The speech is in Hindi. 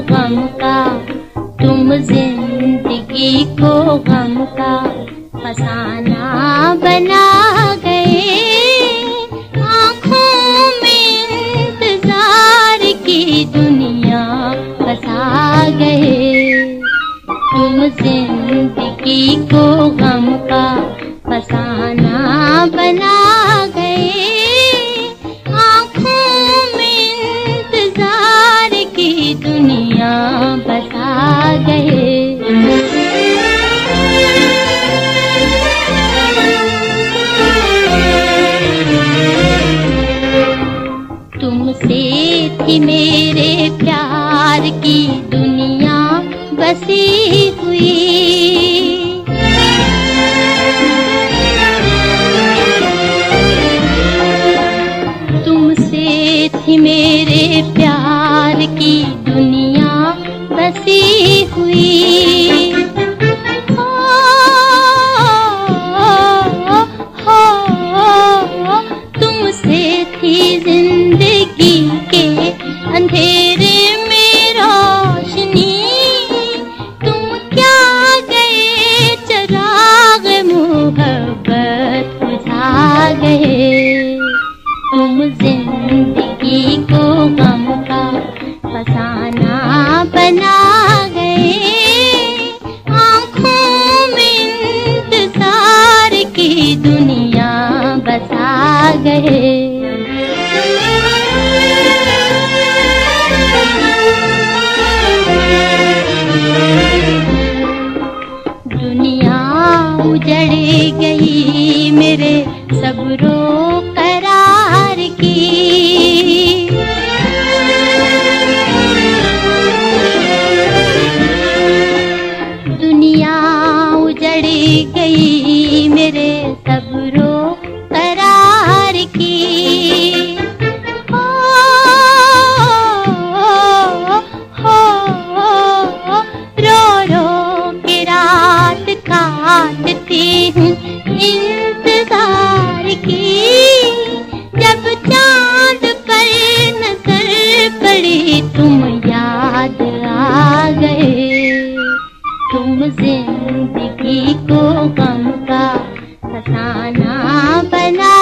गम का, तुम ज़िंदगी को गम का फसाना बना गए। आँखों में इंतज़ार की दुनिया फसा गए। तुम ज़िंदगी को गम का फसाना थी मेरे प्यार की दुनिया बसी हुई। थी मेरे प्यार की दुनिया बसी हुई। तुमसे थी ज़िंदगी गए। तुम ज़िंदगी को गम का फसाना उजड़ गई मेरे सबरो तुम ज़िंदगी को गम का फसाना बना